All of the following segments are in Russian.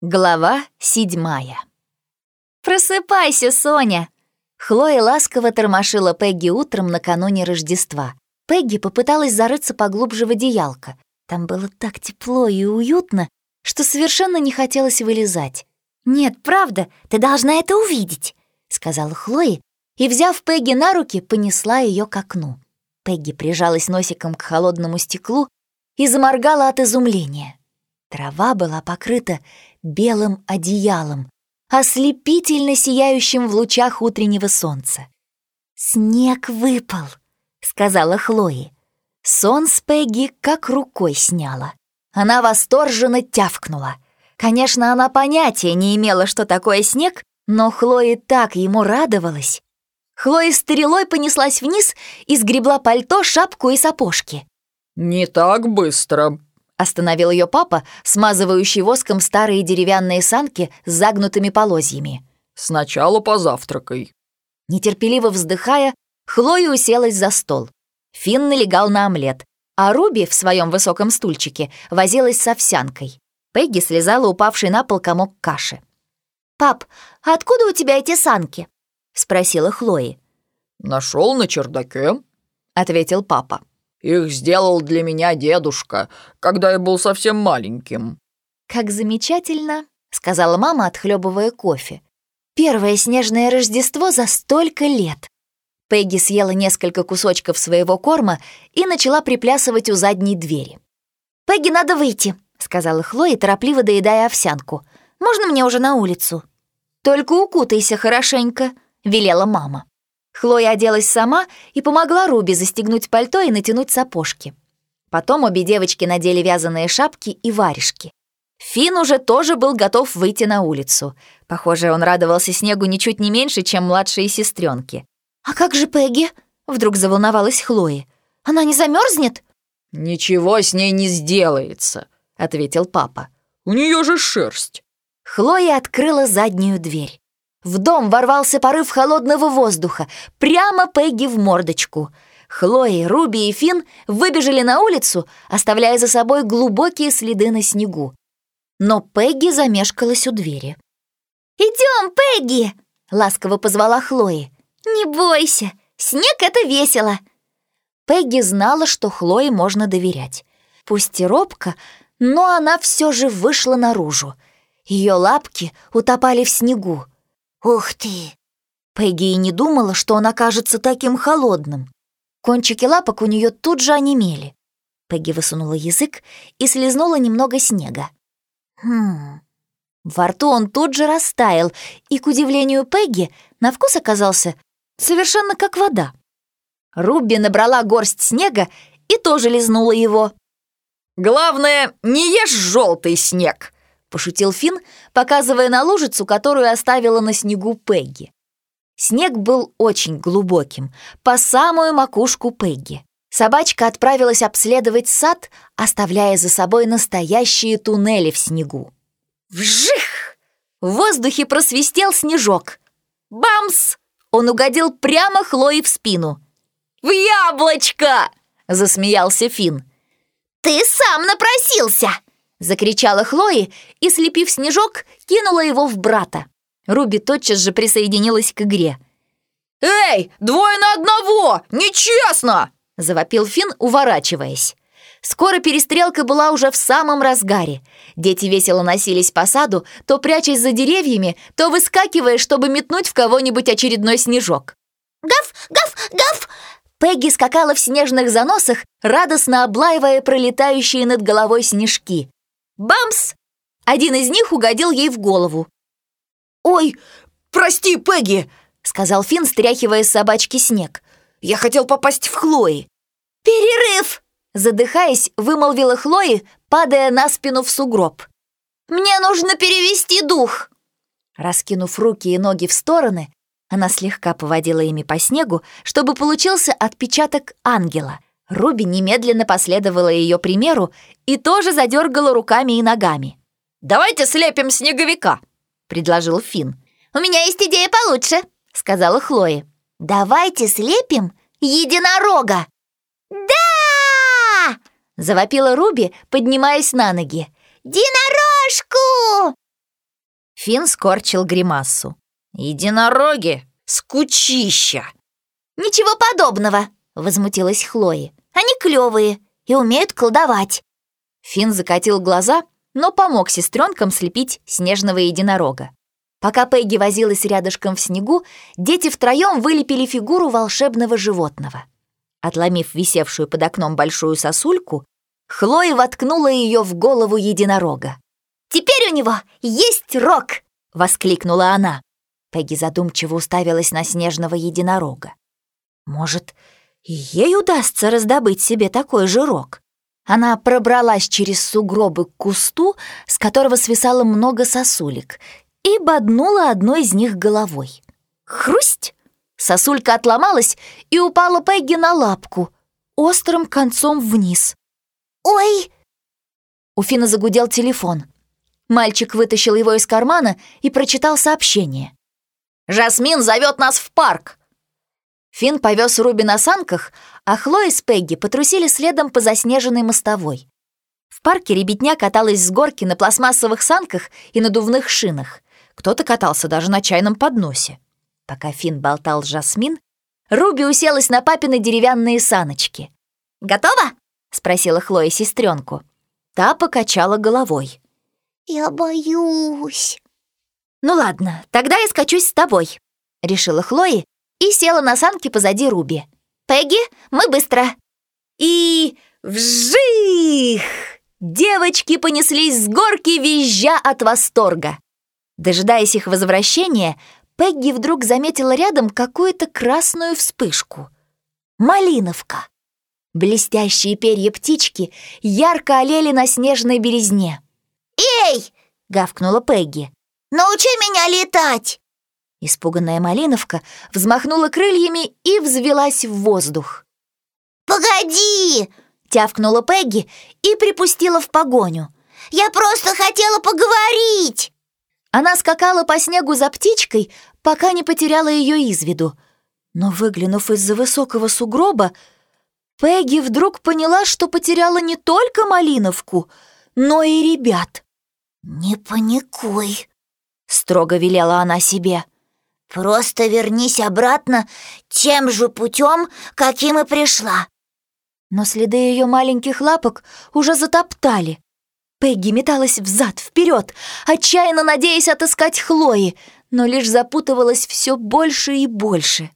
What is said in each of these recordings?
Глава седьмая. «Просыпайся, Соня!» Хлоя ласково тормошила Пегги утром накануне Рождества. Пегги попыталась зарыться поглубже в одеялко. Там было так тепло и уютно, что совершенно не хотелось вылезать. «Нет, правда, ты должна это увидеть», — сказала Хлоя, и, взяв Пегги на руки, понесла ее к окну. Пегги прижалась носиком к холодному стеклу и заморгала от изумления. Трава была покрыта белым одеялом, ослепительно сияющим в лучах утреннего солнца. «Снег выпал», — сказала Хлои. Сон с Пегги как рукой сняла. Она восторженно тявкнула. Конечно, она понятия не имела, что такое снег, но Хлои так ему радовалась. Хлоя стрелой понеслась вниз и сгребла пальто, шапку и сапожки. «Не так быстро», Остановил ее папа, смазывающий воском старые деревянные санки с загнутыми полозьями. «Сначала позавтракай». Нетерпеливо вздыхая, Хлоя уселась за стол. Финн налегал на омлет, а Руби в своем высоком стульчике возилась с овсянкой. Пегги слезала упавший на пол комок каши. «Пап, а откуда у тебя эти санки?» — спросила Хлои. «Нашел на чердаке», — ответил папа. Их сделал для меня дедушка, когда я был совсем маленьким». «Как замечательно», — сказала мама, отхлебывая кофе. «Первое снежное Рождество за столько лет». Пегги съела несколько кусочков своего корма и начала приплясывать у задней двери. «Пегги, надо выйти», — сказала Хлоя, торопливо доедая овсянку. «Можно мне уже на улицу?» «Только укутайся хорошенько», — велела мама. Хлоя оделась сама и помогла Руби застегнуть пальто и натянуть сапожки. Потом обе девочки надели вязаные шапки и варежки. Фин уже тоже был готов выйти на улицу. Похоже, он радовался снегу ничуть не меньше, чем младшие сестренки. «А как же Пегги?» — вдруг заволновалась Хлоя. «Она не замерзнет? «Ничего с ней не сделается», — ответил папа. «У нее же шерсть». Хлоя открыла заднюю дверь. В дом ворвался порыв холодного воздуха, прямо Пегги в мордочку. Хлои, Руби и Фин выбежали на улицу, оставляя за собой глубокие следы на снегу. Но Пегги замешкалась у двери. «Идем, Пегги!» — ласково позвала Хлои. «Не бойся, снег — это весело!» Пегги знала, что Хлое можно доверять. Пусть и робко, но она все же вышла наружу. Ее лапки утопали в снегу. «Ух ты!» Пегги и не думала, что он окажется таким холодным. Кончики лапок у нее тут же онемели. Пегги высунула язык и слезнула немного снега. Хм. Во рту он тут же растаял, и, к удивлению Пегги, на вкус оказался совершенно как вода. Руби набрала горсть снега и тоже лизнула его. «Главное, не ешь желтый снег!» — пошутил Финн, показывая на лужицу, которую оставила на снегу Пегги. Снег был очень глубоким, по самую макушку Пегги. Собачка отправилась обследовать сад, оставляя за собой настоящие туннели в снегу. Вжих! В воздухе просвистел снежок. Бамс! Он угодил прямо Хлое в спину. «В яблочко!» — засмеялся Финн. «Ты сам напросился!» Закричала Хлои и, слепив снежок, кинула его в брата. Руби тотчас же присоединилась к игре. «Эй, двое на одного! Нечестно!» Завопил Финн, уворачиваясь. Скоро перестрелка была уже в самом разгаре. Дети весело носились по саду, то прячась за деревьями, то выскакивая, чтобы метнуть в кого-нибудь очередной снежок. «Гав! Гав! Гав!» Пегги скакала в снежных заносах, радостно облаивая пролетающие над головой снежки. Бамс! Один из них угодил ей в голову. «Ой, прости, Пегги!» — сказал Финн, стряхивая с собачки снег. «Я хотел попасть в Хлои». «Перерыв!» — задыхаясь, вымолвила Хлои, падая на спину в сугроб. «Мне нужно перевести дух!» Раскинув руки и ноги в стороны, она слегка поводила ими по снегу, чтобы получился отпечаток ангела — Руби немедленно последовала ее примеру и тоже задергала руками и ногами. «Давайте слепим снеговика», — предложил Финн. «У меня есть идея получше», — сказала Хлоя. «Давайте слепим единорога!» «Да!» — завопила Руби, поднимаясь на ноги. «Динорожку!» Финн скорчил гримасу. «Единороги! Скучища!» «Ничего подобного!» — возмутилась Хлои. «Они клёвые и умеют колдовать!» Финн закатил глаза, но помог сестренкам слепить снежного единорога. Пока Пегги возилась рядышком в снегу, дети втроем вылепили фигуру волшебного животного. Отломив висевшую под окном большую сосульку, Хлоя воткнула ее в голову единорога. «Теперь у него есть рог!» — воскликнула она. Пегги задумчиво уставилась на снежного единорога. «Может, ей удастся раздобыть себе такой же рог?» Она пробралась через сугробы к кусту, с которого свисало много сосулек, и боднула одной из них головой. Хрусть! Сосулька отломалась и упала Пегги на лапку, острым концом вниз. «Ой!» У Фина загудел телефон. Мальчик вытащил его из кармана и прочитал сообщение. «Жасмин зовет нас в парк!» Фин повез Руби на санках, а Хлоя с Пегги потрусили следом по заснеженной мостовой. В парке ребятня каталась с горки на пластмассовых санках и надувных шинах. Кто-то катался даже на чайном подносе. Пока Фин болтал с Жасмин, Руби уселась на папины деревянные саночки. «Готова?» — спросила Хлоя сестренку. Та покачала головой. «Я боюсь». «Ну ладно, тогда я скачусь с тобой», — решила Хлоя и села на санки позади Руби. «Пегги, мы быстро!» И вжих! Девочки понеслись с горки, визжа от восторга. Дожидаясь их возвращения, Пегги вдруг заметила рядом какую-то красную вспышку. Малиновка. Блестящие перья птички ярко олели на снежной березне. «Эй!» — гавкнула Пегги. «Научи меня летать!» Испуганная Малиновка взмахнула крыльями и взвелась в воздух. «Погоди!» — тявкнула Пегги и припустила в погоню. «Я просто хотела поговорить!» Она скакала по снегу за птичкой, пока не потеряла ее из виду. Но, выглянув из-за высокого сугроба, Пегги вдруг поняла, что потеряла не только Малиновку, но и ребят. «Не паникуй», — строго велела она себе. «Просто вернись обратно тем же путем, каким и пришла». Но следы ее маленьких лапок уже затоптали. Пегги металась взад, вперед, отчаянно надеясь отыскать Хлои, но лишь запутывалась все больше и больше.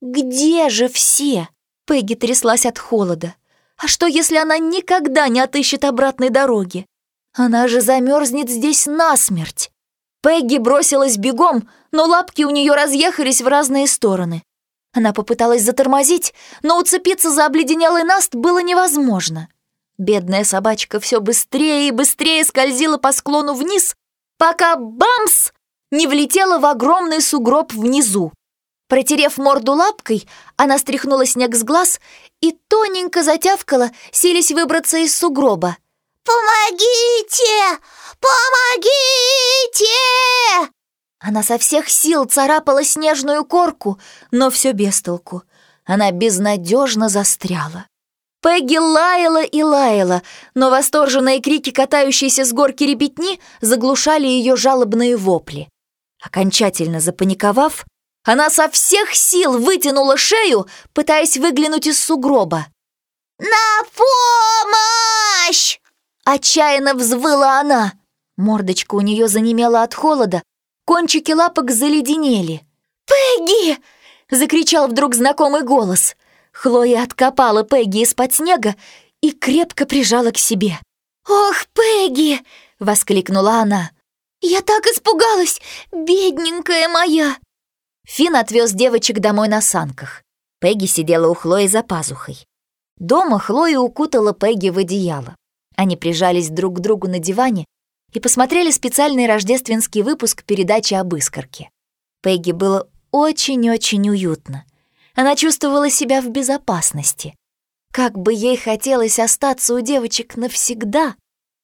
«Где же все?» Пегги тряслась от холода. «А что, если она никогда не отыщет обратной дороги? Она же замерзнет здесь насмерть!» Пегги бросилась бегом, но лапки у нее разъехались в разные стороны. Она попыталась затормозить, но уцепиться за обледенелый наст было невозможно. Бедная собачка все быстрее и быстрее скользила по склону вниз, пока бамс не влетела в огромный сугроб внизу. Протерев морду лапкой, она стряхнула снег с глаз и тоненько затявкала, силясь выбраться из сугроба. «Помогите! Помогите!» Она со всех сил царапала снежную корку, но все без толку. Она безнадежно застряла. Пегги лаяла и лаяла, но восторженные крики, катающиеся с горки ребятни, заглушали ее жалобные вопли. Окончательно запаниковав, она со всех сил вытянула шею, пытаясь выглянуть из сугроба. «На помощь!» Отчаянно взвыла она. Мордочка у нее занемела от холода, кончики лапок заледенели. «Пегги!» — закричал вдруг знакомый голос. Хлоя откопала Пегги из-под снега и крепко прижала к себе. «Ох, Пегги!» — воскликнула она. «Я так испугалась, бедненькая моя!» Фин отвез девочек домой на санках. Пегги сидела у Хлои за пазухой. Дома Хлоя укутала Пегги в одеяло. Они прижались друг к другу на диване и посмотрели специальный рождественский выпуск передачи об искорке. Пегги было очень-очень уютно. Она чувствовала себя в безопасности. Как бы ей хотелось остаться у девочек навсегда.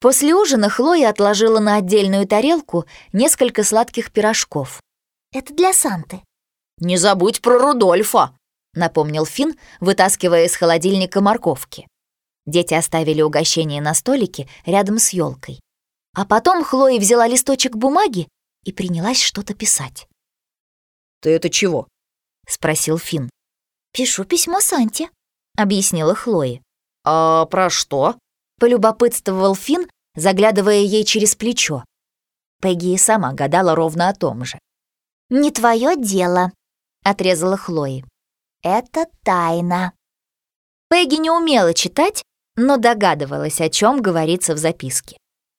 После ужина Хлоя отложила на отдельную тарелку несколько сладких пирожков. «Это для Санты». «Не забудь про Рудольфа», — напомнил Финн, вытаскивая из холодильника морковки. Дети оставили угощение на столике рядом с елкой. А потом Хлоя взяла листочек бумаги и принялась что-то писать. «Ты это чего?» — спросил Финн. «Пишу письмо Санте», — объяснила Хлои. «А про что?» — полюбопытствовал Финн, заглядывая ей через плечо. Пегги и сама гадала ровно о том же. «Не твое дело», — отрезала Хлои. «Это тайна». Пегги не умела читать, но догадывалась, о чем говорится в записке.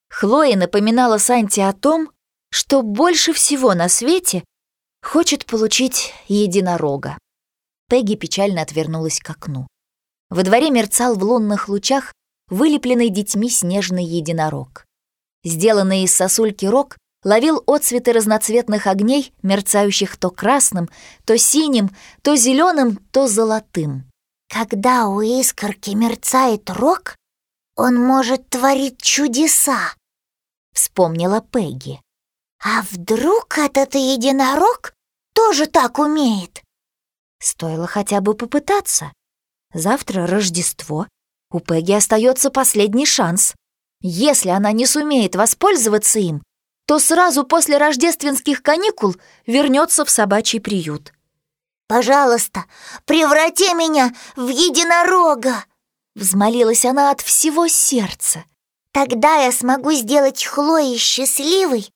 Хлоя напоминала Санте о том, что больше всего на свете хочет получить единорога. Пегги печально отвернулась к окну. Во дворе мерцал в лунных лучах вылепленный детьми снежный единорог. Сделанный из сосульки рог ловил отцветы разноцветных огней, мерцающих то красным, то синим, то зеленым, то золотым. Когда у искорки мерцает рог, он может творить чудеса, вспомнила Пегги. А вдруг этот единорог тоже так умеет? Стоило хотя бы попытаться. Завтра Рождество. У Пегги остается последний шанс. Если она не сумеет воспользоваться им, то сразу после рождественских каникул вернется в собачий приют. «Пожалуйста, преврати меня в единорога!» Взмолилась она от всего сердца. «Тогда я смогу сделать Хлои счастливой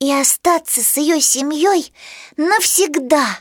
и остаться с ее семьей навсегда!»